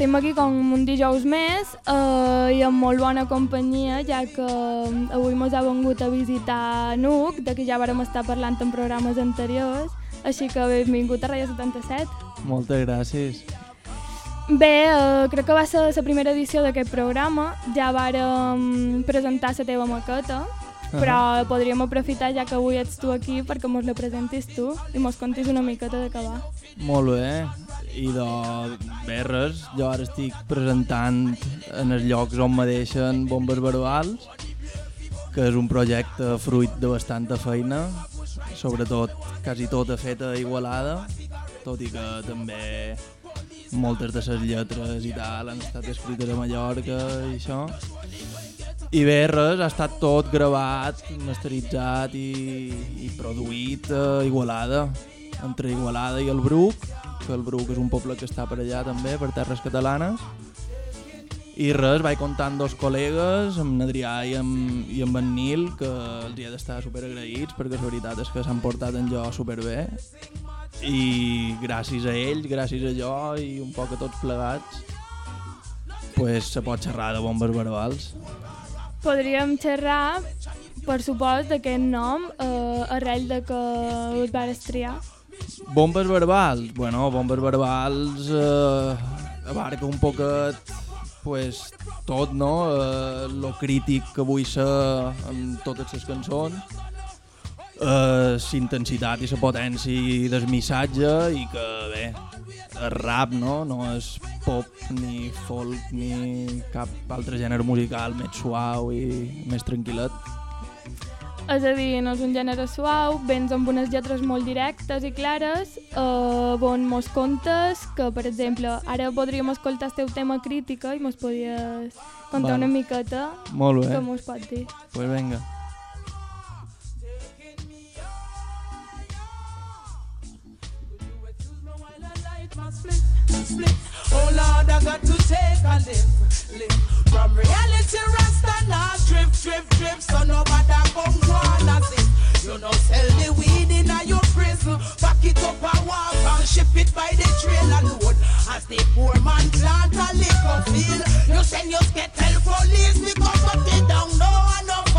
Estem aquí com un dijous més eh, i amb molt bona companyia, ja que mm, avui ens ha vengut a visitar Nuc, de que ja vàrem estar parlant en programes anteriors, així que benvingut a Ràdio 77. Moltes gràcies. Bé, eh, crec que va ser la primera edició d'aquest programa, ja vàrem presentar la teva maqueta, però podríem aprofitar ja que avui ets tu aquí perquè mos la presentis tu i mos contis una miqueta de què va. Molt bé. I de bé, res, jo ara estic presentant en els llocs on me deixen bombes verbals, que és un projecte fruit de bastanta feina, sobretot quasi tota feta a Igualada, tot i que també moltes de les lletres i tal han estat escrites a Mallorca i això. I bé, res, ha estat tot gravat, masteritzat i, i produït a Igualada, entre Igualada i el Bruc, que el Bruc és un poble que està per allà també, per terres catalanes. I res, vaig amb dos col·legues, amb n'Adrià i, amb, i amb en Nil, que els hi he d'estar superagraïts perquè la veritat és que s'han portat en jo superbé. I gràcies a ells, gràcies a jo i un poc a tots plegats, pues, se pot xerrar de bombes verbals. Podríem xerrar, per supost, d'aquest nom, eh, arrel de que us vares triar. Bombes verbals, bueno, bombes verbals eh, abarca un poquet pues, tot, no? Eh, lo crític que vull ser en totes les cançons, eh, intensitat i la potència del missatge i que, bé, el rap, no? No és pop, ni folk, ni cap altre gènere musical més suau i més tranquil·let. És a dir, no és un gènere suau, vens amb unes lletres molt directes i clares, eh, on mos contes que, per exemple, ara podríem escoltar el teu tema crítica i mos podies contar Vale. una miqueta Molt bé, que mos pot dir. pues venga. Oh Lord, I got to take a lift, lift From reality, Rasta now drip, drip, drip. So nobody come wanna sit You know sell the weed in your prison. Pack it up and walk and ship it by the trailer load. As the poor man plant a liquor field You send your skettle police because of the down No no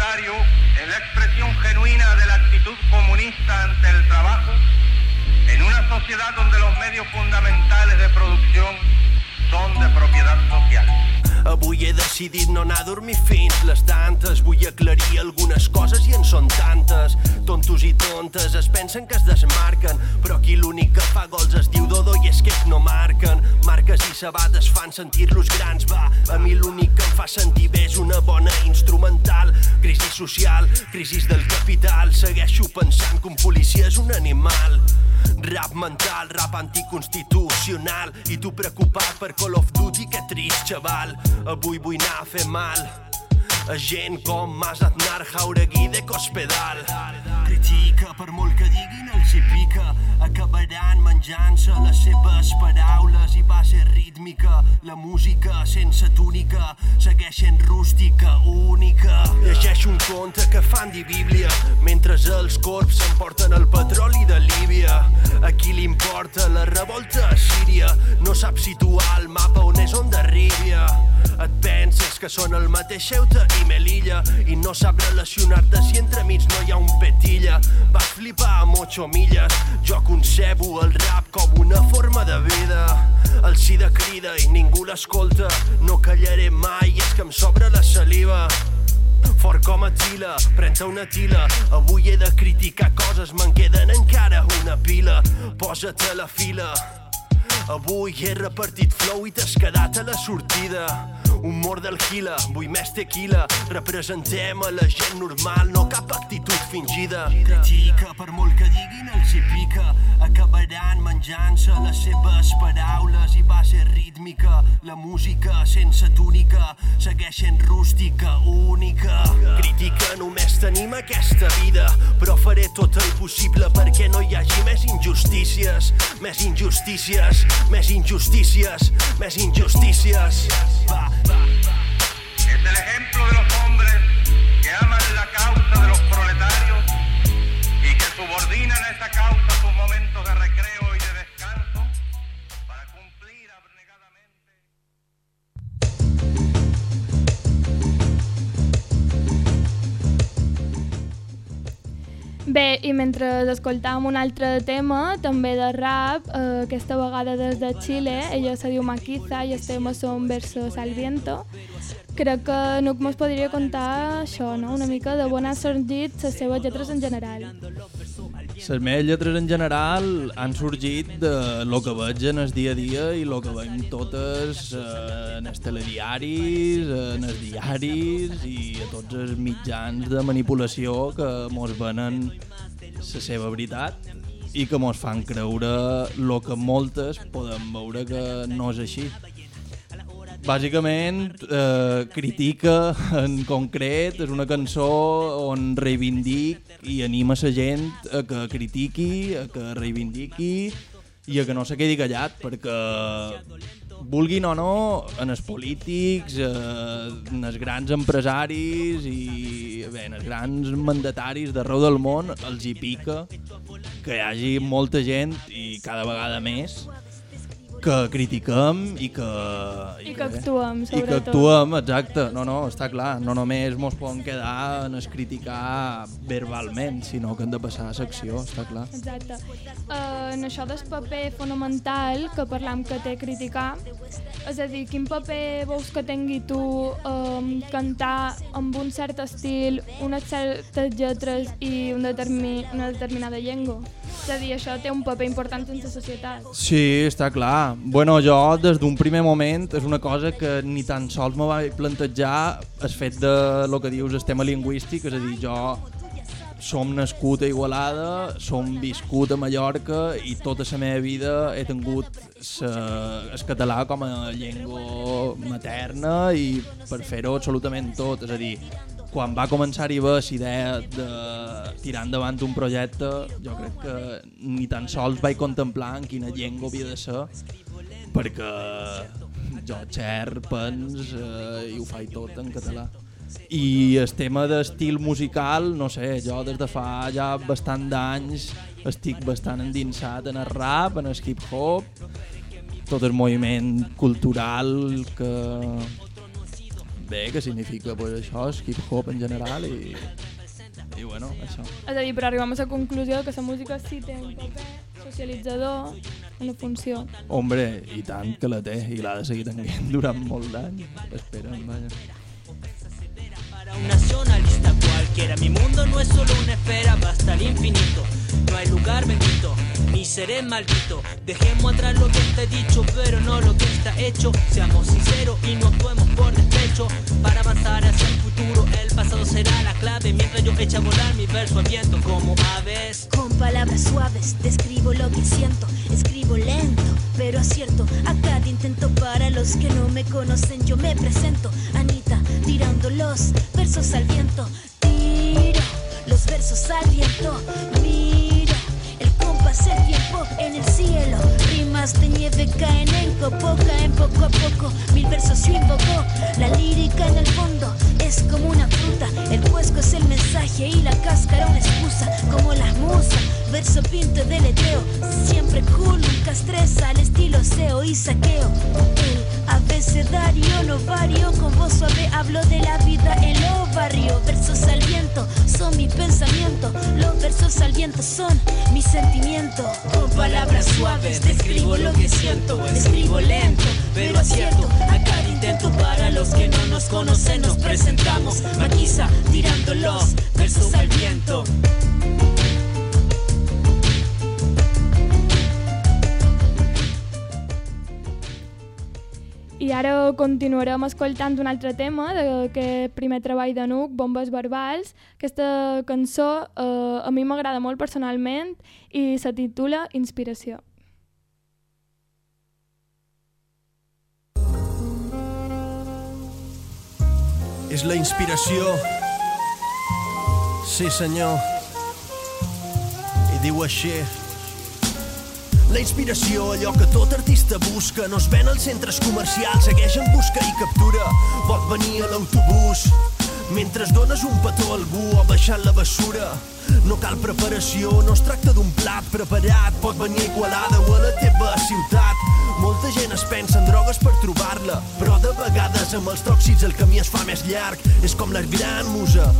es la expresión genuina de la actitud comunista ante el trabajo en una sociedad donde los medios fundamentales de producción son de propiedad social. Avui he decidit no anar a dormir fins les tantes. Vull aclarir algunes coses i en són tantes. Tontos i tontes es pensen que es desmarquen Però aquí l'únic que fa gols es diu Dodo i és que no Marques i sabates fan sentir-los grans, va. A mi l'únic que em fa sentir bé és una bona instrumental. Crisi social, crisi del capital. Segueixo pensant que un policia és un animal. Rap mental, rap anticonstitucional. I tu preocupat per Call of Duty, que trist, xaval. Avui vull anar a fer mal a gent com Mas Aznar, Jauregui de Cospedal. Critica per molt que diguin els hi pica, acabaran menjant-se les seves paraules i base rítmica. La música sense túnica segueix sent rústica, única. Llegeixo un conte que fan dir Bíblia, mentre els corps s'emporten el petroli de Líbia. A qui li importa la revolta a Síria? No sap situar el mapa on és on derribia. Et penses que són el mateix Ceuta i Melilla i no sap relacionar-te si entremig no hi ha un petilla. Vas flipar amb 8 milles, jo concebo el rap com una forma de vida. El sida crida i ningú l'escolta, no callaré mai, és que em sobra la saliva. Fort com a tila, pren-te una tila. Avui he de criticar coses, me'n queden encara una pila. Posa't a la fila. Avui he repartit flow i t'has quedat a la sortida Humor del gila, vull més tequila Representem a la gent normal, no cap actitud fingida. Critica per molt que diguin els hi pica. Acabaran menjant-se les seves paraules i va ser rítmica. La música sense túnica segueix sent rústica, única. Critica només tenim aquesta vida, però faré tot el possible perquè no hi hagi més injustícies, més injustícies, més injustícies, més injustícies. Va. Es el ejemplo de los hombres que aman la causa de los proletarios y que subordinan a esa causa sus momentos de recreo Bé, i mentre escoltàvem un altre tema, també de rap, eh, aquesta vegada des de Xile, ella se diu Maquiza i els temes són versos al viento. Crec que no mos podria contar això, no? una mica de on han sorgit les seves lletres en general. Les meves lletres en general han sorgit de lo que veig en el dia a dia i lo que veiem totes eh, en els telediaris, en els diaris i a tots els mitjans de manipulació que mos venen la seva veritat i que mos fan creure lo que moltes podem veure que no és així. Bàsicament, eh, critica en concret, és una cançó on reivindic i anima la gent a que critiqui, a que reivindiqui i a que no se quedi callat, perquè vulguin o no, en els polítics, eh, en els grans empresaris i bé, en els grans mandataris d'arreu del món els hi pica que hi hagi molta gent i cada vegada més que critiquem i que... I que actuem, I que sobretot. actuem, exacte. No, no, està clar. No només mos poden quedar en es criticar verbalment, sinó que hem de passar a l'acció, està clar. Exacte. Uh, en això del paper fonamental que parlam que té criticar, és a dir, quin paper vols que tingui tu um, cantar amb un cert estil, unes certes lletres i un determi una determinada llengua? És a dir, això té un paper important en la societat. Sí, està clar. Bueno, jo des d'un primer moment és una cosa que ni tan sols me vaig plantejar el fet de lo que dius el tema lingüístic, és a dir, jo som nascut a Igualada, som viscut a Mallorca i tota la meva vida he tingut el català com a llengua materna i per fer-ho absolutament tot, és a dir, quan va començar-hi a haver idea de tirar endavant un projecte, jo crec que ni tan sols vaig contemplar en quina llengua havia de ser, perquè jo xer, pens eh, i ho faig tot en català. I el tema d'estil musical, no sé, jo des de fa ja bastant d'anys estic bastant endinsat en el rap, en el hip-hop, tot el moviment cultural que, bé, que significa pues, això, és hip-hop en general i, i bueno, això. És a dir, però arribem a la conclusió que la música sí té un paper socialitzador, una funció. Hombre, i tant que la té, i l'ha de seguir tenint durant molt d'anys, esperen, vaja. Para un nacionalista cualquiera, mi mundo no es solo una esfera, basta el infinito. No hay lugar bendito, ni seré maldito. Dejemos atrás lo que está dicho, pero no lo que está hecho. Seamos sinceros y no actuemos por despecho. Para avanzar hacia el futuro, el pasado será la clave. Mientras yo echa a volar mi verso al viento como aves. Con palabras suaves describo lo que siento, escribo lento, pero acierto. A cada intento para los que no me conocen, yo me presento. Anita, tirando los versos al viento. Tiro los versos al viento. Miro el compás, el tiempo en el cielo. Rimas de nieve caen en copo, caen poco a poco. Mil versos yo invoco. La lírica en el fondo es como una fruta. El cuesco es el mensaje y la cáscara una excusa. Como las musas, verso pinto de letreo. Siempre cool, nunca estresa. Al estilo SEO y saqueo. El Al viento son mi sentimiento. Con palabras suaves describo lo que siento, escribo lento, pero acierto. A cada intento para los que no nos conocen nos presentamos. Maquiza tirando los versos al viento. Ara continuarem escoltant un altre tema d'aquest primer treball de Nuc, Bombes Verbals. Aquesta cançó eh, a mi m'agrada molt personalment i se titula Inspiració. És la inspiració. Sí, senyor. I diu així. La inspiració, allò que tot artista busca, no es ven als centres comercials, segueix en busca i captura. Pot venir a l'autobús, mentre dones un petó a algú o baixant la bessura. No cal preparació, no es tracta d'un plat preparat, pot venir Igualada o a la teva ciutat. Molta gent es pensa en drogues per trobar-la, però de vegades amb els tòxics el camí es fa més llarg. És com la gran musa,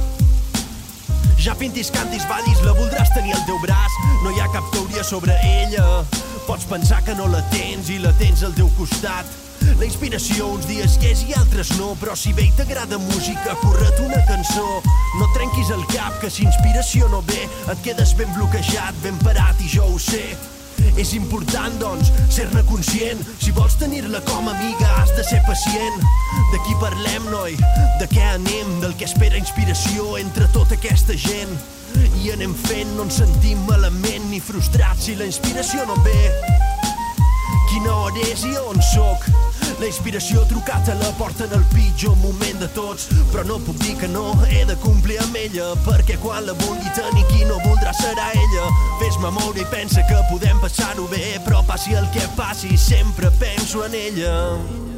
ja pintis, cantis, ballis, la voldràs tenir al teu braç. No hi ha cap teoria sobre ella. Pots pensar que no la tens i la tens al teu costat. La inspiració uns dies hi és i altres no, però si bé t'agrada música, corre't una cançó. No trenquis el cap, que si inspiració no ve, et quedes ben bloquejat, ben parat i jo ho sé. És important, doncs, ser-ne conscient. Si vols tenir-la com amiga, has de ser pacient. De qui parlem, noi? De què anem? Del que espera inspiració entre tota aquesta gent. I anem fent, no ens sentim malament ni frustrats si la inspiració no ve. Quina hora és i on sóc? La inspiració ha trucat a la porta en el pitjor moment de tots. Però no puc dir que no, he de complir amb ella Perquè quan la vulgui tenir qui no voldrà serà ella. Fes-me moure i pensa que podem passar-ho bé Però passi el que passi, sempre penso en ella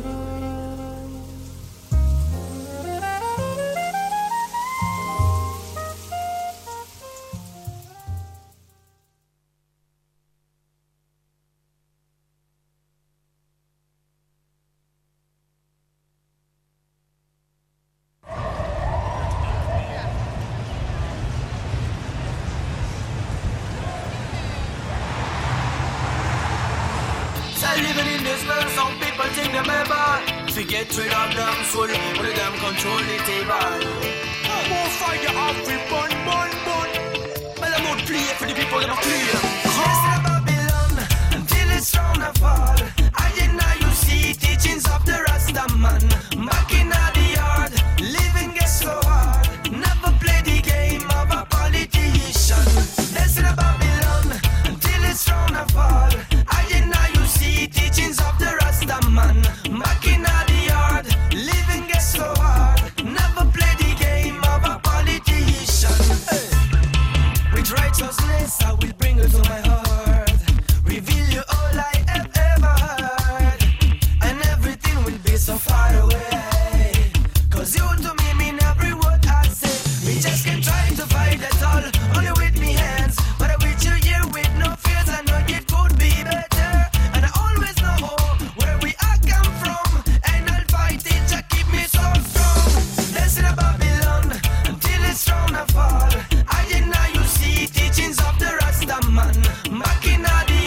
I not you see teachings of the Rasta man.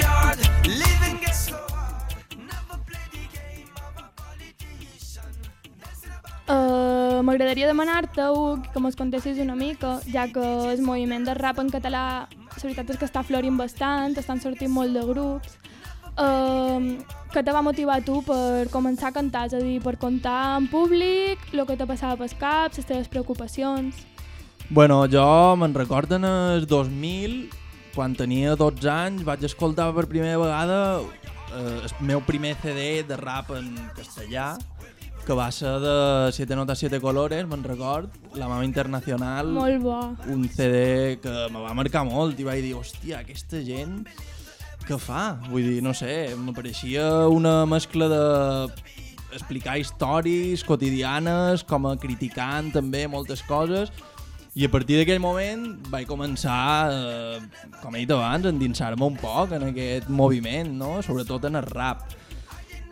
Yard Living so hard. Never the game of a Uh, M'agradaria demanar-te, Hugo, que mos contessis una mica, ja que el moviment de rap en català, la veritat és que està florint bastant, estan sortint molt de grups. Uh, què te va motivar tu per començar a cantar? És a dir, per contar en públic, el que te passava pel cap, les teves preocupacions... Bueno, jo me'n recordo en el 2000, quan tenia 12 anys, vaig escoltar per primera vegada eh, el meu primer CD de rap en castellà, que va ser de Siete Notas, Siete Colores, me'n record, La Mama Internacional, Molt bo. un CD que me va marcar molt i vaig dir, hòstia, aquesta gent què fa? Vull dir, no sé, m'apareixia una mescla de explicar històries quotidianes, com a criticant també moltes coses, i a partir d'aquell moment vaig començar, eh, com he dit abans, a endinsar-me un poc en aquest moviment, no? sobretot en el rap.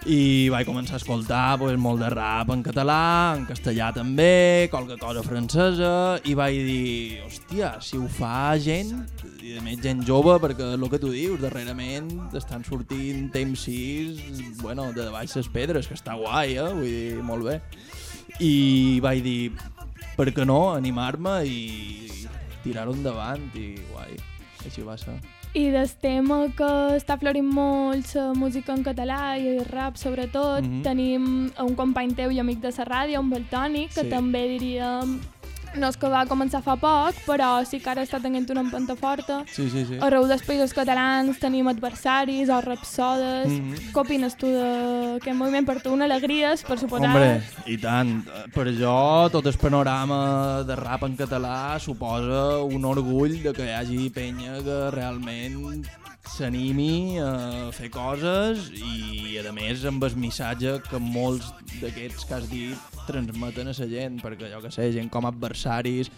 I vaig començar a escoltar pues, molt de rap en català, en castellà també, qualque cosa francesa, i vaig dir, hòstia, si ho fa gent, i a més gent jove, perquè el que tu dius, darrerament estan sortint MCs, bueno, de baix les pedres, que està guai, eh? vull dir, molt bé. I vaig dir, per què no, animar-me i tirar-ho endavant, i guai. així va ser. I del tema que està florint molt la música en català i el rap sobretot, Mhm. tenim un company teu i amic de la ràdio, un Baltònic, que Sí. també diríem no és que va començar fa poc, però sí que ara està tenint una empenta forta. Sí, sí, sí. Arreu dels països catalans tenim adversaris o rapsodes. Mhm. Què opines tu d'aquest moviment? Per tu una alegria, per suposar... Hombre, i tant. Per jo, tot el panorama de rap en català suposa un orgull de que hi hagi penya que realment s'animi a fer coses i, a més, amb el missatge que molts d'aquests que has dit transmeten a la gent, perquè jo que sé, gent com adversaris,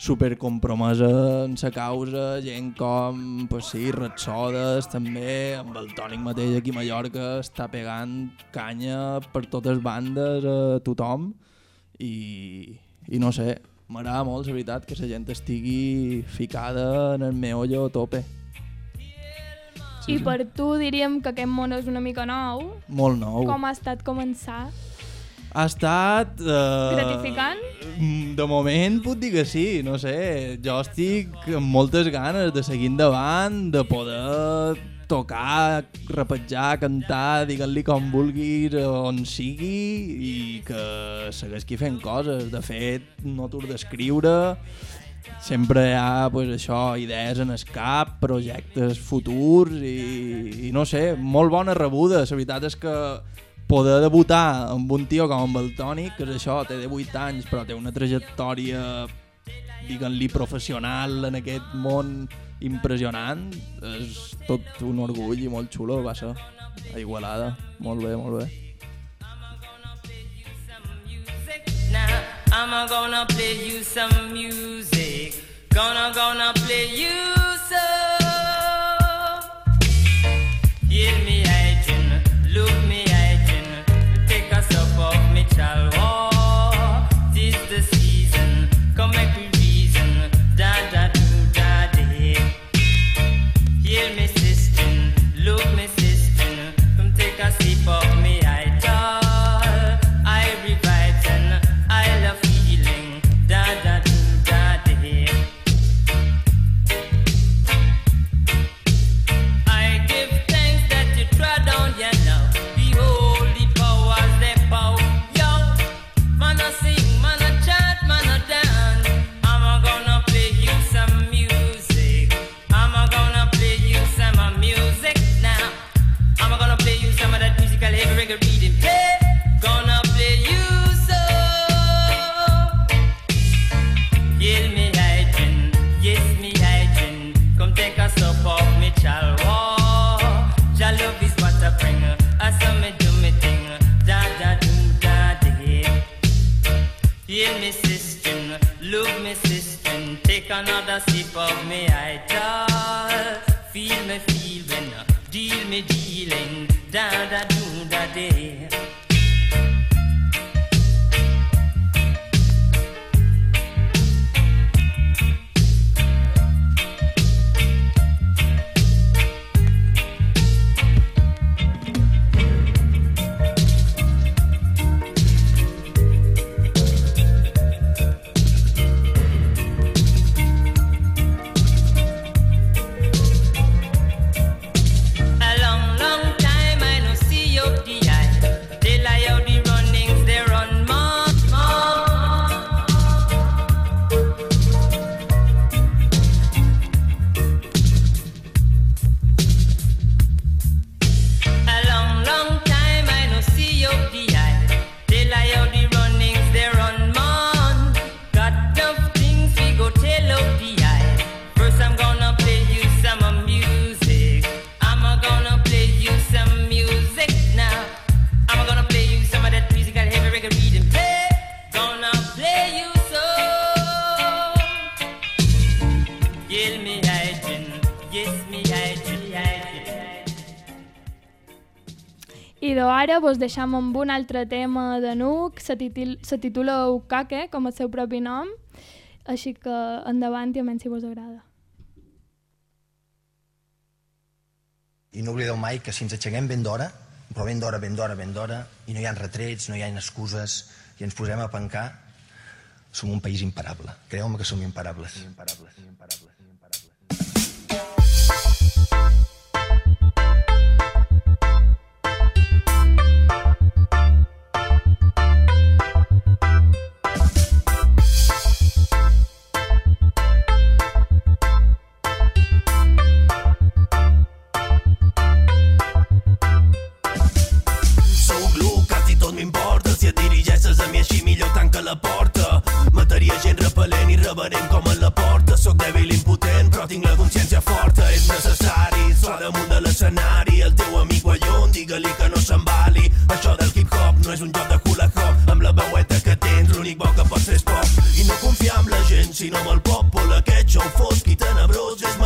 super compromesa en sa causa, gent com, pues sí, Ratsodes també, amb el tònic mateix aquí a Mallorca està pegant canya per totes bandes a tothom i, i no sé, m'agrada molt, la veritat, que la gent estigui ficada en el meollo a tope. I per tu diríem que aquest món és una mica nou. Molt nou. Com ha estat començar? Ha estat... Uh, Gratificant? De moment puc dir que sí, no sé. Jo estic amb moltes ganes de seguir endavant, de poder tocar, rapejar, cantar, digue-li com vulguis, on sigui, i que segueixi fent coses. De fet, no t'ho d'escriure, sempre hi ha pues, això, idees en el cap, projectes futurs i, i no sé, molt bona rebuda. La veritat és que poder debutar amb un tio com el Tònic, que és això, té 18 anys, però té una trajectòria diguem-li professional en aquest món impressionant, és tot un orgull i molt xulo, va ser. A Igualada, molt bé, molt bé. Now I'm gonna play you some music. Gonna gonna play you some. Hear me hygiene, look me hygiene. Take a sup of me chalwa. Vos deixam amb un altre tema de Nuc, se, titil, se titula Ukake, com el seu propi nom, així que endavant i a menys si vos agrada. I no oblideu mai que si ens aixequem ben d'hora, però ben d'hora, ben d'hora, ben d'hora, i no hi ha retrets, no hi ha excuses, i ens posem a pencar, som un país imparable. Creu-me que som imparables. imparables, imparables, imparables. La porta. Mataria gent repel·lent i reverent com a la porta. Soc dèbil impotent, però tinc la consciència forta. És necessari, so damunt de l'escenari. El teu amic guanyón, digue-li que no s'embali. Això del hip-hop no és un joc de hula hop. Amb la veueta que tens, l'únic bo que pots fer és pop. I no confiar en la gent, sinó amb el poble. Aquest jou fosc i tenebrós és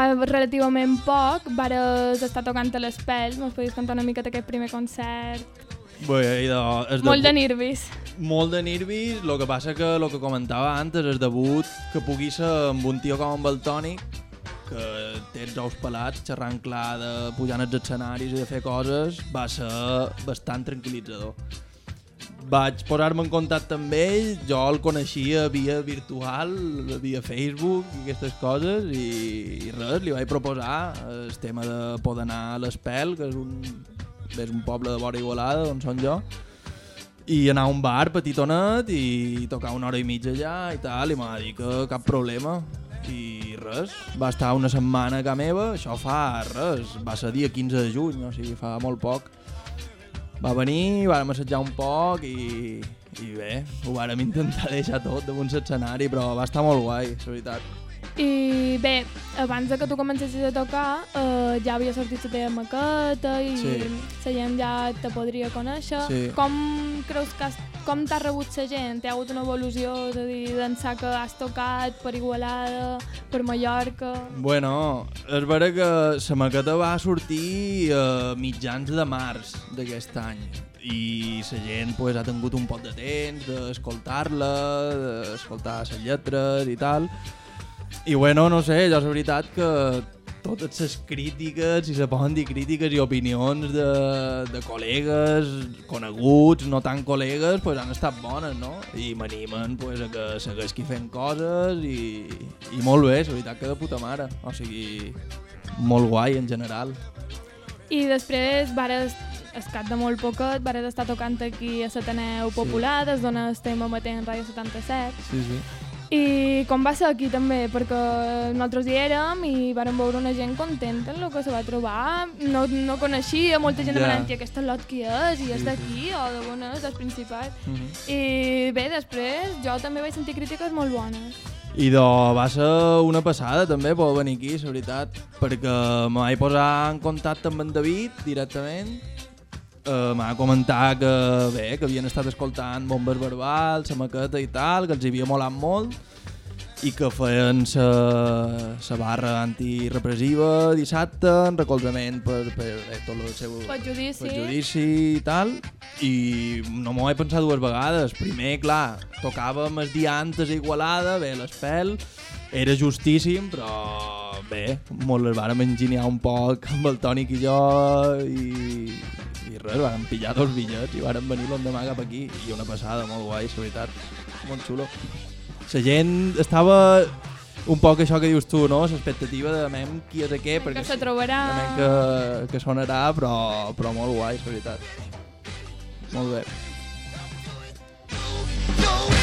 fa relativament poc vares estar tocant a les pels, mos podies contar una miqueta aquest primer concert. Bé, idò, és Molt de nervis. Molt de nervis, el que passa que el que comentava antes, el debut que pugui ser amb un tio com amb el Toni, que té els ous pelats, xerrant clar de pujar als escenaris i de fer coses, va ser bastant tranquil·litzador. Vaig posar-me en contacte amb ell, jo el coneixia via virtual, via Facebook i aquestes coses, i, i res, li vaig proposar el tema de poder anar a l'Espel, que és un, és un poble de vora Igualada, on són jo, i anar a un bar petitonet i tocar una hora i mitja allà i tal, i m'ha dit que cap problema. I res, va estar una setmana a meva, això fa res, va ser dia 15 de juny, o sigui, fa molt poc. Va venir, vàrem assetjar un poc i, i bé, ho vàrem intentar deixar tot damunt l'escenari, però va estar molt guai, és veritat. I bé, abans de que tu comencessis a tocar, eh, ja havia sortit la teva maqueta i Sí. la gent ja te podria conèixer. Sí. Com creus que has, com t'ha rebut la gent? Hi ha hagut una evolució, és a dir, d'ençà que has tocat per Igualada, per Mallorca... Bueno, és vera que la maqueta va sortir a mitjans de març d'aquest any i la gent pues, ha tingut un poc de temps d'escoltar-la, d'escoltar les lletres i tal. I bueno, no sé, jo és veritat que totes les crítiques, si se poden dir crítiques i opinions de, de col·legues coneguts, no tan col·legues, pues han estat bones, no? I m'animen pues, a que segueixi fent coses i, i molt bé, la veritat que de puta mare. O sigui, molt guai en general. I després, vares, es cap de molt poquet, vares estar tocant aquí a l'Ateneu Popular, des d'on estem emetent Ràdio 77. Sí, sí. I com va ser aquí també, perquè nosaltres hi érem i vàrem veure una gent contenta en el que se va trobar. No, no coneixia, molta gent yeah. demanant "Tia, aquesta lot qui és, i és Sí, d'aquí, o de on és, del Principat. Mhm. I bé, després jo també vaig sentir crítiques molt bones. I de, va ser una passada també poder venir aquí, la veritat, perquè me vaig posar en contacte amb en David directament, uh, m'ha comentat que bé, que havien estat escoltant bombes verbals, la maqueta i tal, que els havia molat molt, i que feien la barra antirepressiva dissabte en recolzament per, per eh, tot el seu Pel judici. per judici i tal i no m'ho he pensat dues vegades primer, clar, tocàvem el dia antes a Igualada, bé, l'espel era justíssim, però bé, molt les vàrem enginyar un poc amb el Tònic i jo i, i res, vàrem pillar dos bitllets i vàrem venir l'endemà cap aquí i una passada molt guai, la veritat molt xulo la gent estava un poc això que dius tu, no? L'expectativa de mem qui és què, perquè Que se trobarà... Realment que, que sonarà, però, però molt guai, la veritat. Molt bé. Bombes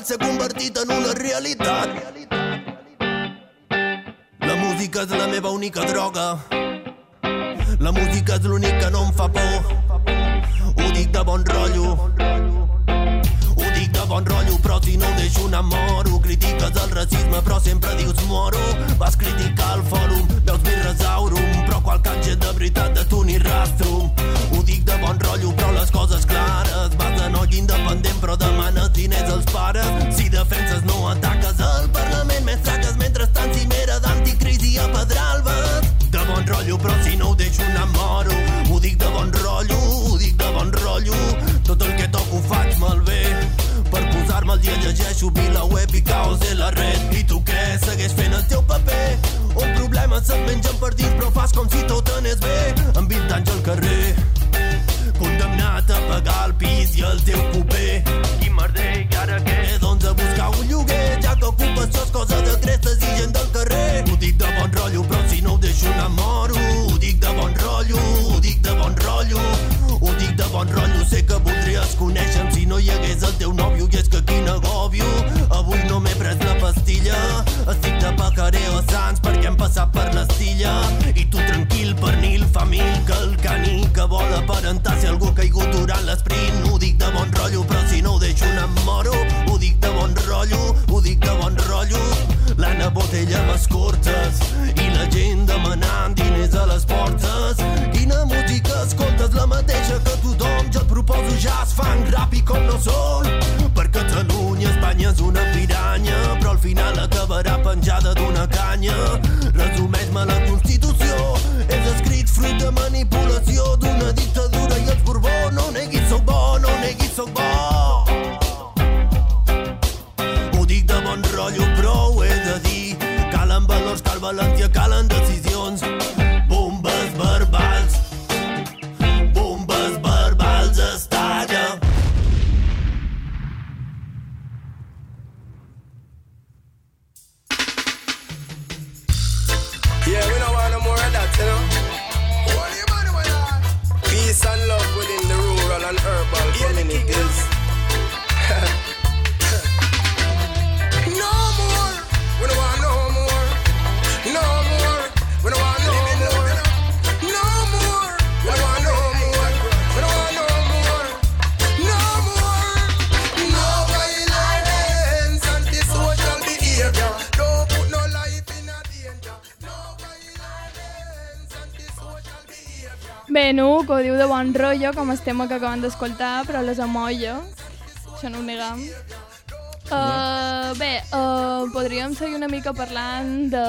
verbal s'ha convertit en una realitat. La música és la meva única droga. La música és l'únic que no em fa por. Ho dic de bon rotllo. Ho dic de bon rotllo, però si no ho deixo anar moro. Critiques el racisme, però sempre dius moro. Vas criticar el fòrum, veus birresaurum, però qual canje de veritat de tu ni rastrum. Ho dic de bon rotllo, però les coses clares. Vas de noi independent, però demanes diners als pares. Si defenses no ataques al Parlament, més traques mentrestant cimera d'anticrisi a Pedralbes. De bon rotllo, però si no ho deixo anar moro. Ho dic de bon rotllo, ho dic de bon rotllo. Tot el que toco ho faig malbé. Per posar-me al dia llegeixo VilaWeb i caos de la red. I tu què? Segueix fent el teu paper. Un problema se't mengen per dins, però fas com si tot anés bé. Amb 20 anys al carrer condemnat a pagar el pis i el teu cupé. I merder i ara què? E doncs a buscar un lloguer, ja que ocupes sos cosa de crestes i gent del carrer. Ho dic de bon rotllo, però si no ho deixo anar. Ho dic de bon rotllo, ho dic de bon rotllo. Ho dic de bon rotllo, sé que voldries conèixer si no hi hagués el teu nòvio i és que quin agòbio. Avui no m'he pres la pastilla, estic de pacareo a Sants perquè hem passat per l'estilla i aparentar ser algú caigut durant l'esprint. Ho dic de bon rotllo, però si no ho deixo no em moro. Ho dic de bon rotllo, ho dic de bon rotllo. L'Anna Botella amb escortes i la gent demanant diners a les portes. Quina música escoltes? La mateixa que tothom. Jo et proposo jazz, funk, rap i com no sol. Per Catalunya, Espanya és una piranya, però al final acabarà penjada d'una canya. Resumeix-me la Constitució. Fruit de manipulació d'una dictadura i els Borbó. No neguis, soc bo, no neguis, bo. Ho dic de bon rotllo, però ho he de dir. Calen valors, cal valentia, calen Diu de bon rotllo, com el tema que acabem d'escoltar, però les amolla. Això no ho neguem. Uh, bé, uh, podríem seguir una mica parlant de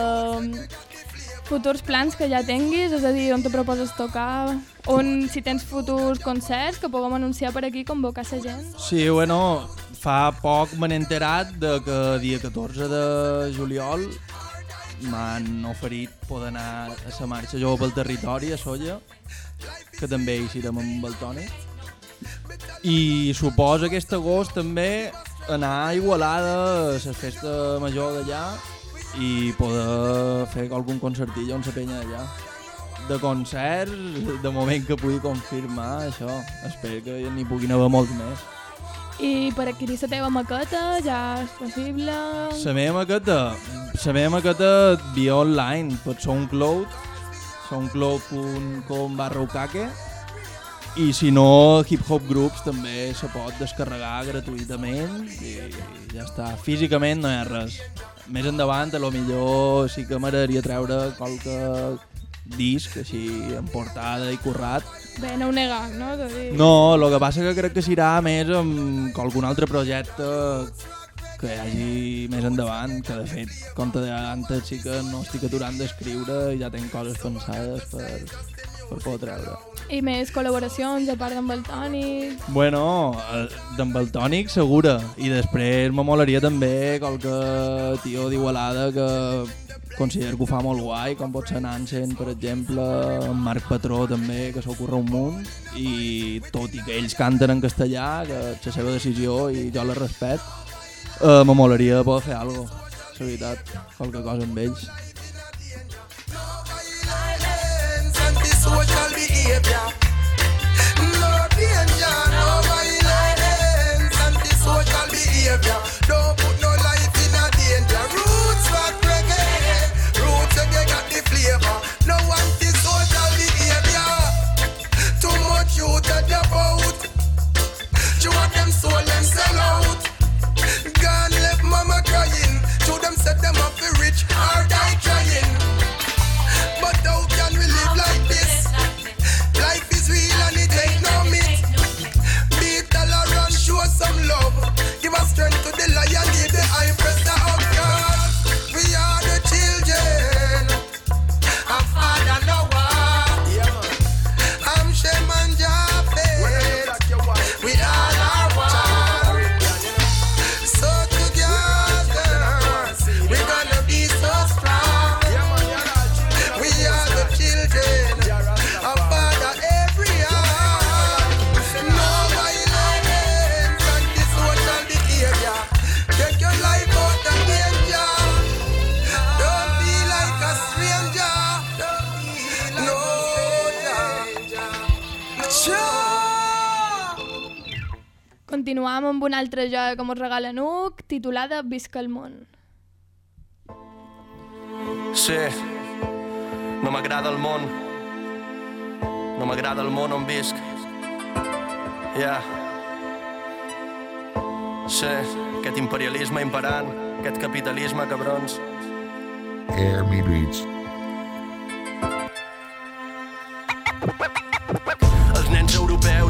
futurs plans que ja tinguis, és a dir, on te proposes tocar, on, si tens futurs concerts que puguem anunciar per aquí, convocar la gent. Sí, bueno, fa poc m'he enterat de que dia 14 de juliol m'han oferit poder anar a la marxa jove pel territori a Solla, que també hi serem amb el Toni. I suposa aquest agost també anar a Igualada a la festa major d'allà i poder fer algun concertillo amb la penya d'allà. De concerts, de moment que pugui confirmar això. Espero que n'hi puguin haver molts més. I per adquirir la teva maqueta ja és possible... La meva maqueta, la meva maqueta via online per SoundCloud, soundcloud.com barra ukake i si no, Hip Hop Groups també se pot descarregar gratuïtament i ja està. Físicament no hi ha res. Més endavant, a lo millor sí que m'agradaria treure qualque disc així en portada i currat. Bé, no ho neguem, no? Dir... No, el que passa que crec que serà més amb qualgun altre projecte que hi hagi més endavant, que de fet, com te deia antes, sí que no estic aturant d'escriure i ja tenc coses pensades per, per poder treure. I més col·laboracions, a part d'en el Toni... Bueno, d'en el Tònic segura, i després me molaria també qualque tio d'Igualada que considero que ho fa molt guai, com pot ser Nansen, per exemple, en Marc Patró també, que s'ocorre un munt, i tot i que ells canten en castellà, que és la seva decisió i jo la respet, eh, me molaria poder fer alguna cosa, la veritat, qualque cosa amb ells. No danger, no violence, antisocial behavior. No una altra joia que mos regala Nuc, titulada Visca el món. Sí, no m'agrada el món. No m'agrada el món on visc. Ja. Sí, aquest imperialisme imperant, aquest capitalisme, cabrons. Army Beats. Els nens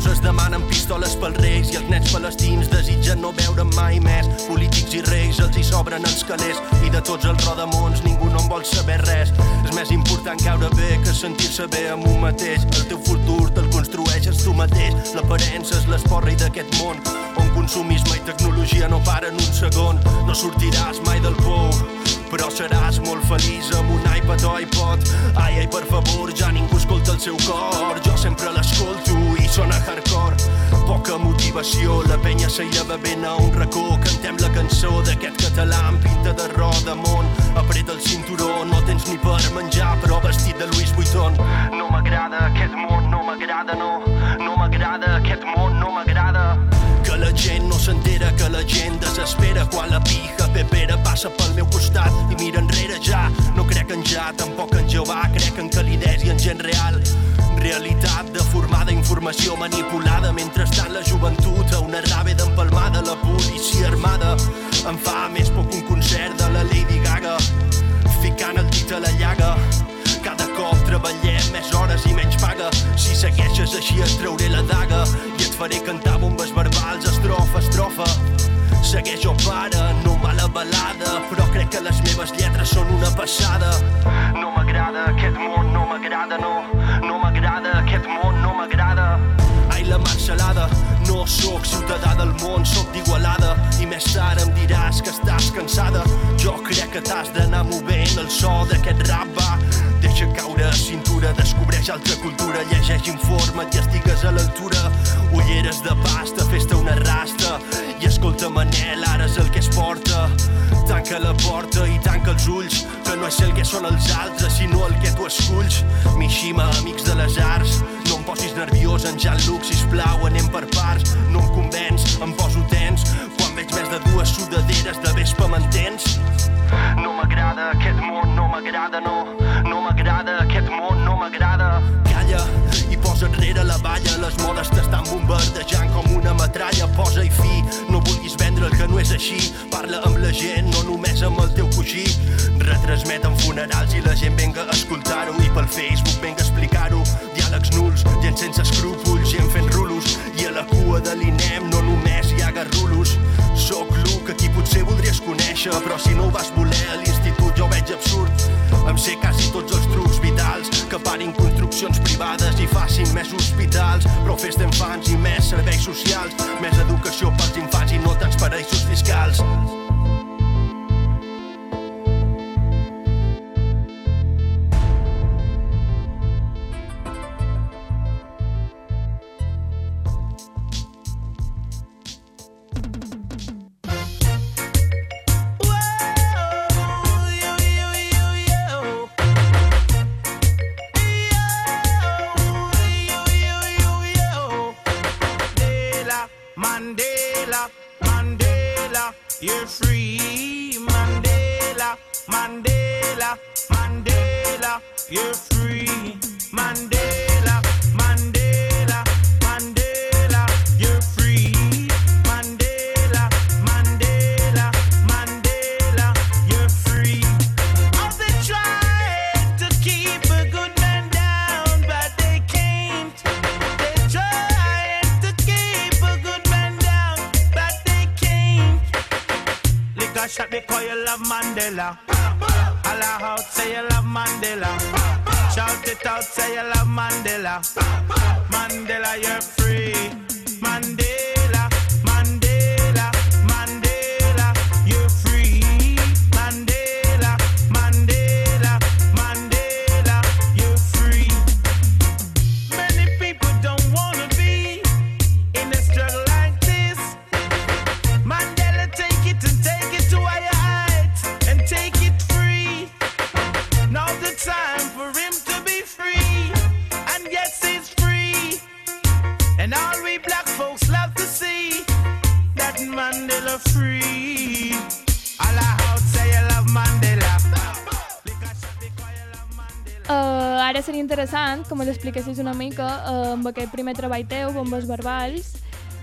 es demanen pistoles pels reis i els nens palestins desitgen no veure mai més polítics i reis, els hi sobren els calés i de tots els rodamons ningú no en vol saber res. És més important caure bé que sentir-se bé amb un mateix. El teu futur te'l construeixes tu mateix. L'aparença és l'esporra i d'aquest món on consumisme i tecnologia no paren un segon. No sortiràs mai del pou però seràs molt feliç amb un iPad o iPod. Ai, ai, per favor, ja ningú escolta el seu cor. Jo sempre l'escolto i sona hardcore. Poca motivació, la penya seia bevent a un racó. Cantem la cançó d'aquest català amb pinta de roda món. Apreta el cinturó, no tens ni per menjar, però vestit de Louis Vuitton. No m'agrada aquest món, no m'agrada, no. No m'agrada aquest món, no m'agrada. Que la gent no s'entera, que la gent desespera quan la pija pepera passa pel meu costat mira enrere ja. No crec en ja, tampoc en Jehovà, crec en calidesa i en gent real. Realitat deformada, informació manipulada, mentrestant la joventut a una rave d'empalmada, la policia armada em fa més poc un concert de la Lady Gaga, ficant el dit a la llaga. Cada cop treballem més hores i menys paga. Si segueixes així et trauré la daga i et faré cantar bombes verbals, estrofa, estrofa. Segueix o para, no mala balada, però que les meves lletres són una passada. No m'agrada aquest món, no m'agrada, no. No m'agrada aquest món, no m'agrada. Ai, la marcelada, no sóc ciutadà del món, sóc d'Igualada i més tard em diràs que estàs cansada. Jo crec que t'has d'anar movent el so d'aquest rap, va. Deixa caure a cintura, descobreix altra cultura, llegeix, informa't i estigues a l'altura. Ulleres de pasta, fes-te una rasta i escolta Manel, ara és el que es porta. Tanca la porta i tanca els ulls, que no és el que són els altres, sinó el que tu esculls. Mishima, amics de les arts, no em posis nerviós en Jean-Luc, sisplau, anem per parts. No em convenç, em poso tens, quan veig més de dues sudaderes de vespa, m'entens? No m'agrada aquest món, m'agrada, no. No m'agrada aquest món, no m'agrada. Calla i posa enrere la valla, les modes t'estan bombardejant com una metralla, posa-hi fi, no vulguis vendre el que no és així, parla amb la gent, no només amb el teu cosí. Retransmet en funerals i la gent venga a escoltar-ho i pel Facebook venga a explicar-ho. Diàlegs nuls, gent sense escrúpols, gent fent rulos i a la cua de l'INEM no només hi ha garrulos. Soc l'u que qui potser voldries conèixer, però si no ho vas voler a veig absurd. Em sé quasi tots els trucs vitals, que parin construccions privades i facin més hospitals, però fes d'infants i més serveis socials, més educació pels infants i no tants paraïsos fiscals. Ara seria interessant que me l'expliquessis una mica uh, amb aquest primer treball teu, Bombes Verbals,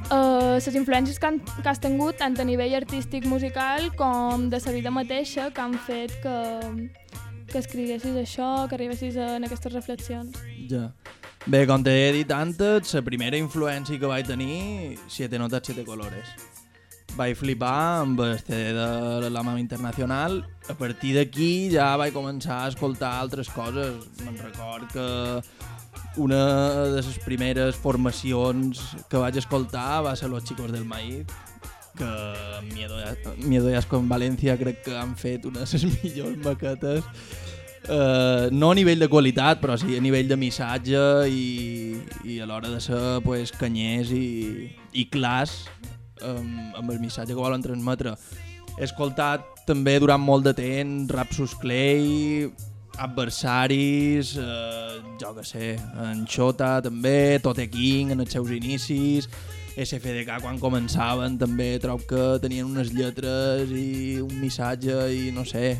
les influències que, han, que has tingut tant a nivell artístic musical com de la vida mateixa que han fet que, que escriguessis això, que arribessis en aquestes reflexions. Ja. Bé, com t'he dit antes, la primera influència que vaig tenir, Siete notas, siete colores. Vaig flipar amb el CD de la Mama Internacional. A partir d'aquí ja vaig començar a escoltar altres coses. Me'n record que una de les primeres formacions que vaig escoltar va ser Los Chicos del Maíz, que Miedo, Miedo y en València crec que han fet una de les millors maquetes Uh, no a nivell de qualitat, però sí a nivell de missatge i, i a l'hora de ser pues, canyers i, i clars um, amb el missatge que volen transmetre. He escoltat també durant molt de temps Rapsus Clay, Adversaris, uh, jo que sé, en Xota també, Tote King en els seus inicis, SFDK quan començaven també trob que tenien unes lletres i un missatge i no sé,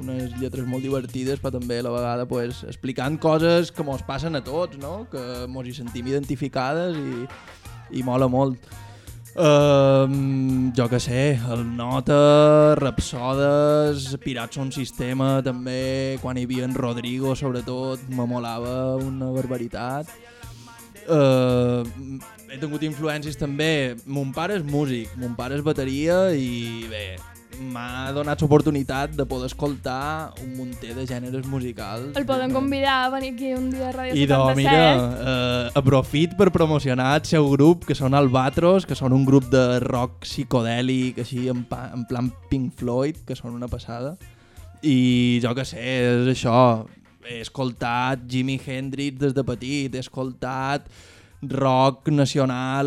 unes lletres molt divertides però també a la vegada pues, explicant coses que mos passen a tots, no? que mos hi sentim identificades i, i mola molt. Um, jo que sé, el Nota, Rapsodes, Pirats un sistema també, quan hi havia en Rodrigo sobretot, me molava una barbaritat. Uh, he tingut influències també. Mon pare és músic, mon pare és bateria i bé, m'ha donat l'oportunitat de poder escoltar un munter de gèneres musicals. El podem convidar a venir aquí un dia a Ràdio I 77. doncs, mira, eh, aprofit per promocionar el seu grup, que són Albatros, que són un grup de rock psicodèlic, així en, pa, en plan Pink Floyd, que són una passada. I jo que sé, és això. He escoltat Jimi Hendrix des de petit, he escoltat rock nacional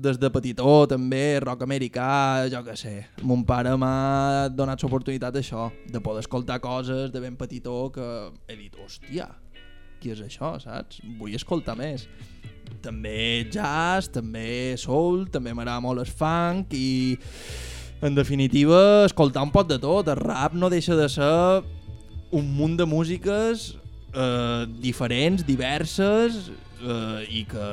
des de petitó també, rock americà, jo que sé. Mon pare m'ha donat l'oportunitat d'això, de poder escoltar coses de ben petitó que he dit, hòstia, què és això, saps? Vull escoltar més. També jazz, també soul, també m'agrada molt el funk i en definitiva escoltar un pot de tot. El rap no deixa de ser un munt de músiques eh, diferents, diverses eh, i que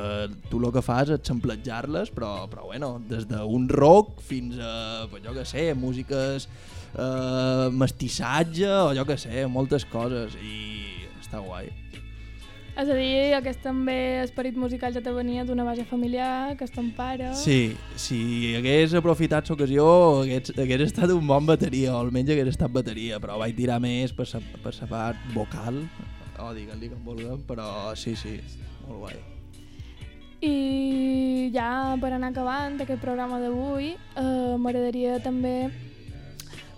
tu el que fas és samplejar-les però, però bueno, des d'un rock fins a, pues, jo que sé, músiques eh, mestissatge o jo que sé, moltes coses i està guai. És a dir, aquest també esperit musical ja te venia d'una base familiar, que és ton pare... Sí, si hagués aprofitat l'ocasió hagués, hagués estat un bon bateria o almenys hagués estat bateria, però vaig tirar més per sa part vocal o digue'l-li com vulguem, però sí, sí, molt guai. I ja per anar acabant aquest programa d'avui, eh, m'agradaria també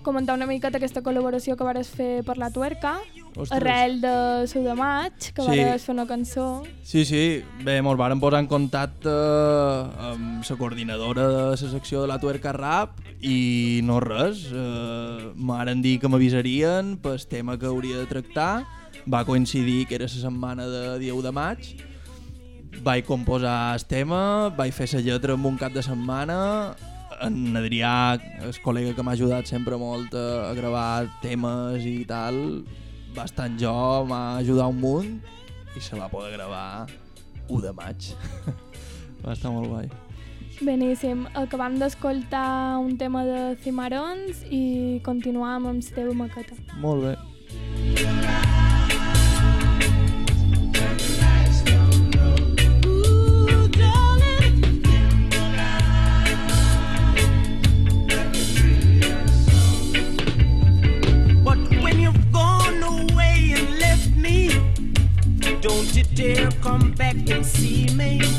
comentar una miqueta aquesta col·laboració que vares fer per la tuerca, Ostres. arrel de Seu de Maig, que Sí. vares fer una cançó. Sí, sí, bé, mos varen posar en contacte amb la coordinadora de la secció de la Tuerca Rap i no res, eh, m'aren dir que m'avisarien pel tema que hauria de tractar, va coincidir que era la setmana de 10 de maig, vaig composar el tema, vaig fer la lletra en un cap de setmana, en Adrià, el col·lega que m'ha ajudat sempre molt a, gravar temes i tal, en jo, m'ha ajudat un munt i se va poder gravar 1 de maig. va estar molt guai. Beníssim. Acabam d'escoltar un tema de Cimarrons i continuam amb la teva maqueta. Molt bé. But back and see me.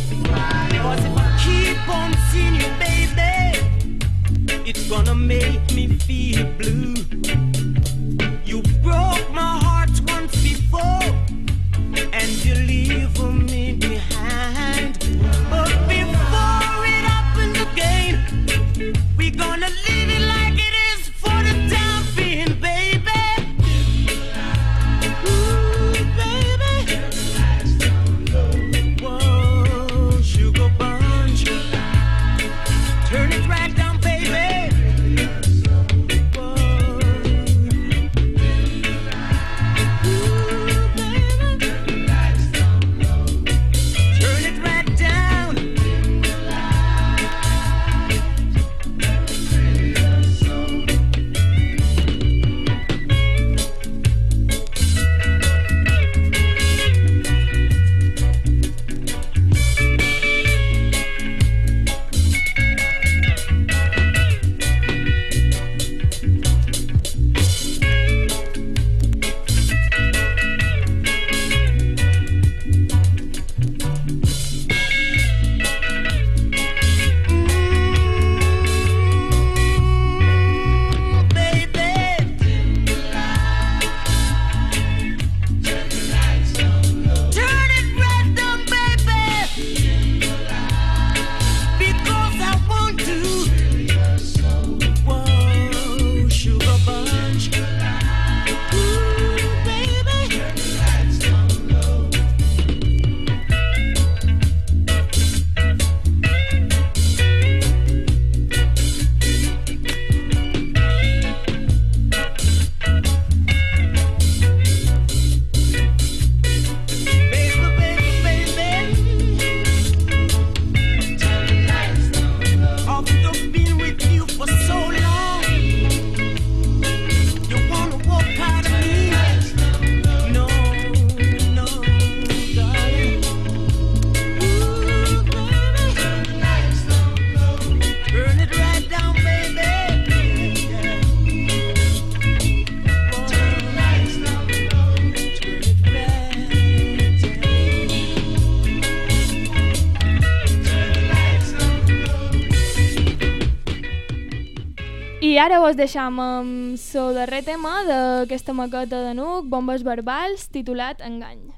ara vos deixam amb el darrer tema d'aquesta maqueta de Nuc, Bombes Verbals, titulat Engany.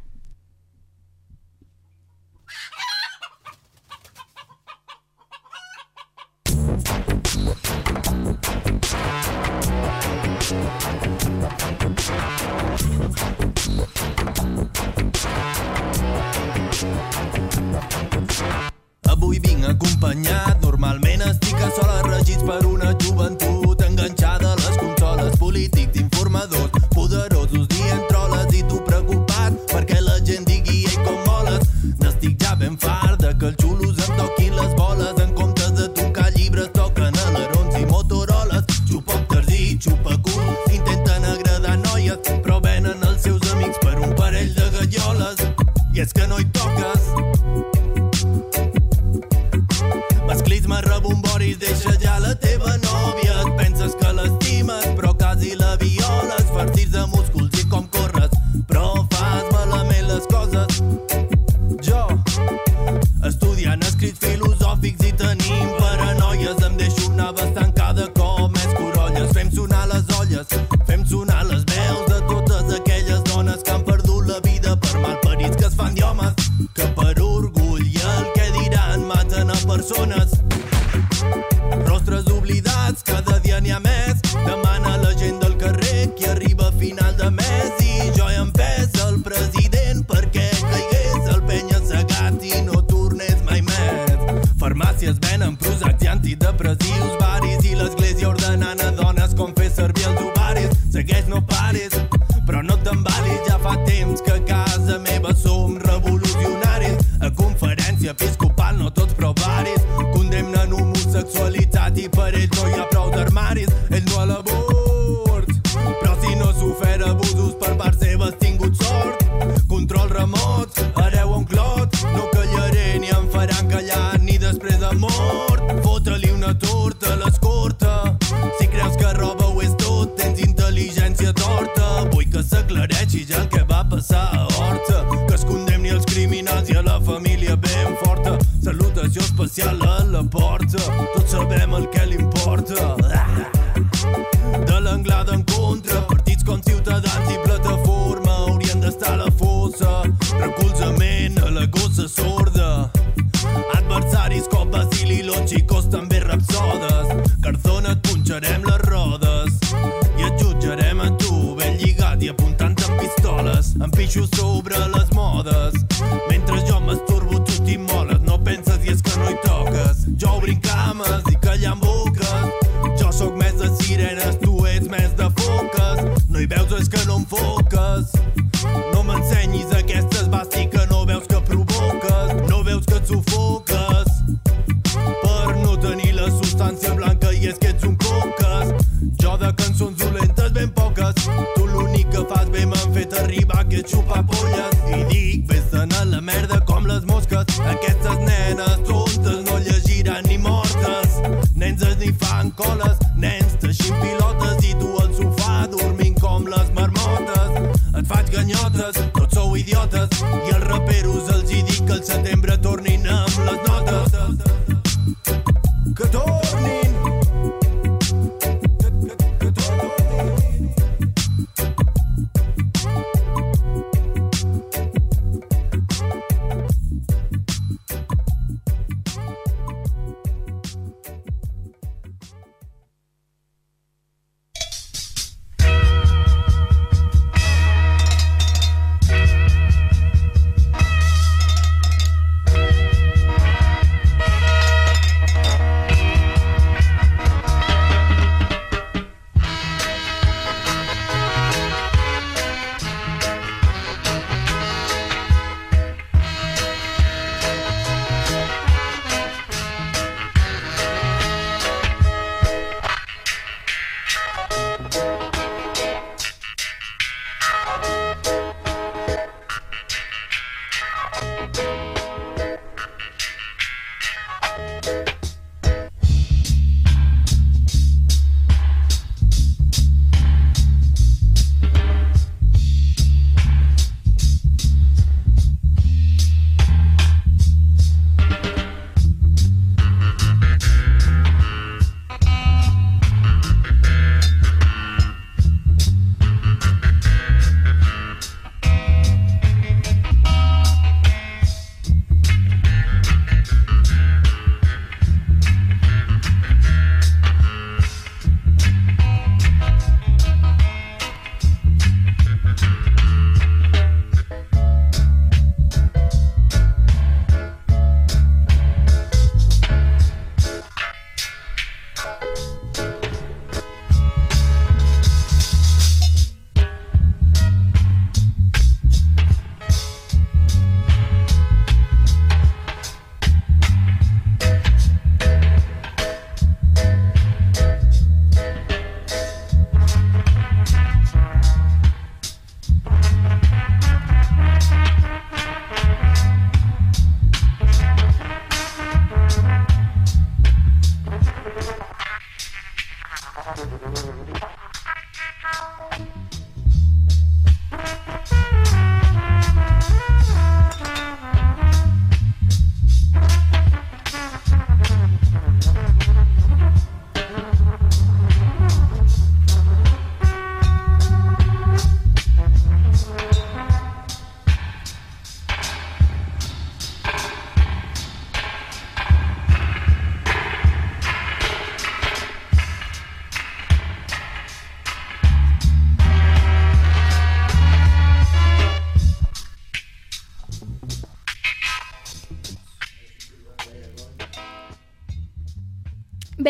sido chicos tan berrapsodes. Garzones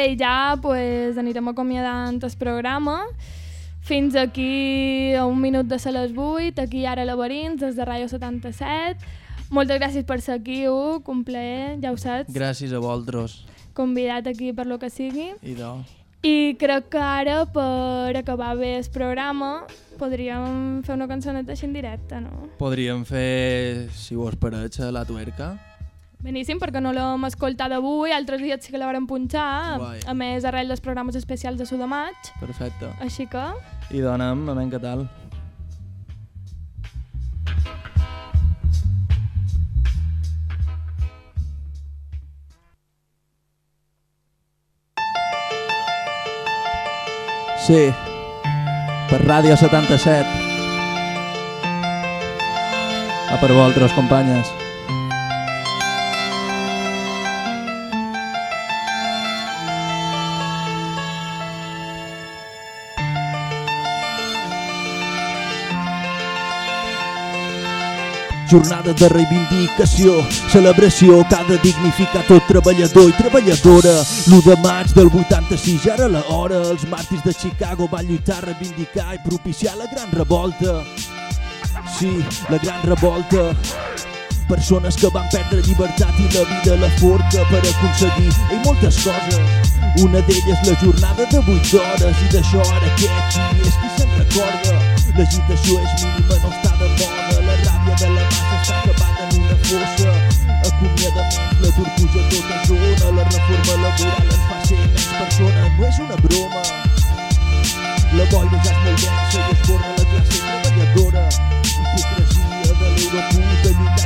Bé, ja pues, anirem acomiadant el programa. Fins aquí a un minut de ser les 8, aquí ara Laberins, des de Ràdio 77. Moltes gràcies per ser aquí, un plaer, ja ho saps. Gràcies a vosaltres. Convidat aquí per lo que sigui. I de... I crec que ara, per acabar bé el programa, podríem fer una cançoneta així en directe, no? Podríem fer, si vos pareix, la tuerca. Beníssim, perquè no l'hem escoltat avui, altres dies sí que la vam punxar, Guai. a més arrel dels programes especials de Sud de Maig, Perfecte. així que... I donem, a què tal? Sí, per Ràdio 77. A per vosaltres, companyes. Jornada de reivindicació, celebració que ha de dignificar tot treballador i treballadora. L'1 de maig del 86 ja era la hora, els màrtirs de Chicago van lluitar, reivindicar i propiciar la gran revolta. Sí, la gran revolta. Persones que van perdre llibertat i la vida a la forca per aconseguir ei, moltes coses. Una d'elles la jornada de 8 hores i d'això ara què? Qui és qui se'n recorda? L'agitació és mínima, no està l'atur puja a tota zona, la reforma laboral ens fa ser menys persona, no és una broma. La boira ja és molt densa i esborra la classe treballadora. Hipocresia de l'europuta, lluitar cridar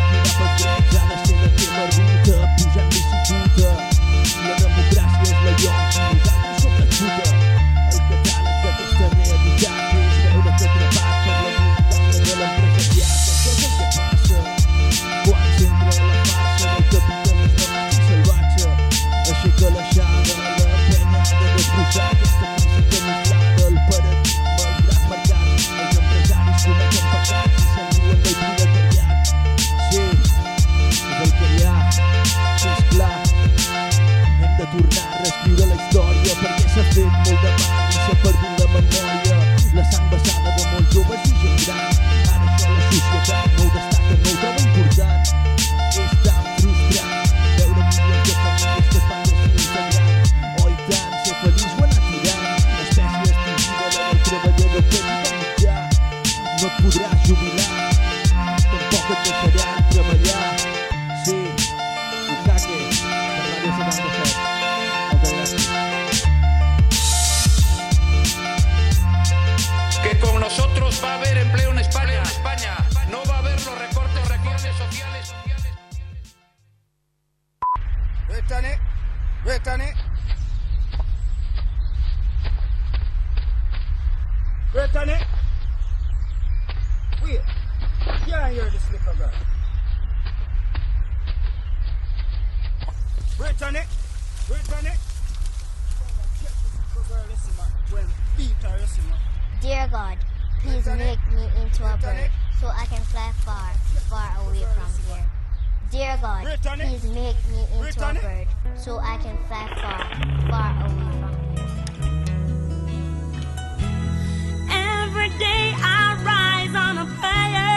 Dear God, please make me into a bird so I can fly far, far away from here. Every day I rise on a prayer.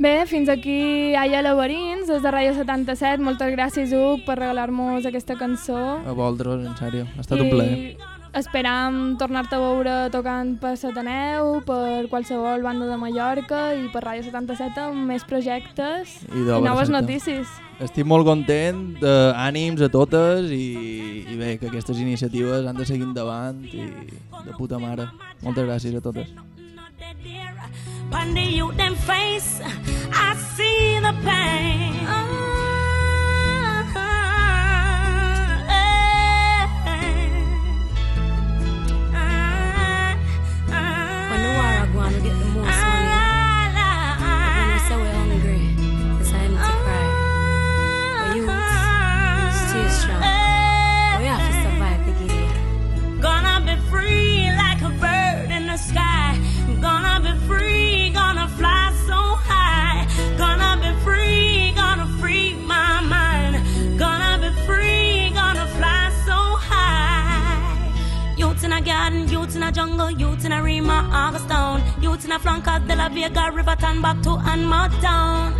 Bé, fins aquí Aya Laberins, des de Ràdio 77. Moltes gràcies, Huc, per regalar-nos aquesta cançó. A vosaltres, en sèrio. Ha estat un plaer. Esperam tornar-te a veure tocant per Sataneu, per qualsevol banda de Mallorca i per Ràdio 77 amb més projectes I i noves notícies. Estic molt content, de ànims a totes i, i bé, que aquestes iniciatives han de seguir endavant i de puta mare. Moltes gràcies a totes. upon the youth them face. I see the pain. When the war I go get them jungle, youth in a Rima, August town. Youth in a Flancas, De La Vega, Riverton, back to and Town.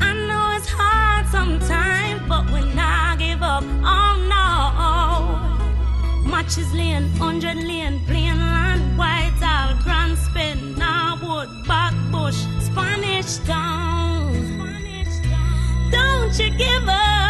I know it's hard sometimes, but when I give up, oh no. Matches lane, hundred lane, plain land, white out, grand spin, Norwood, back bush, Spanish town. Spanish town. Don't you give up.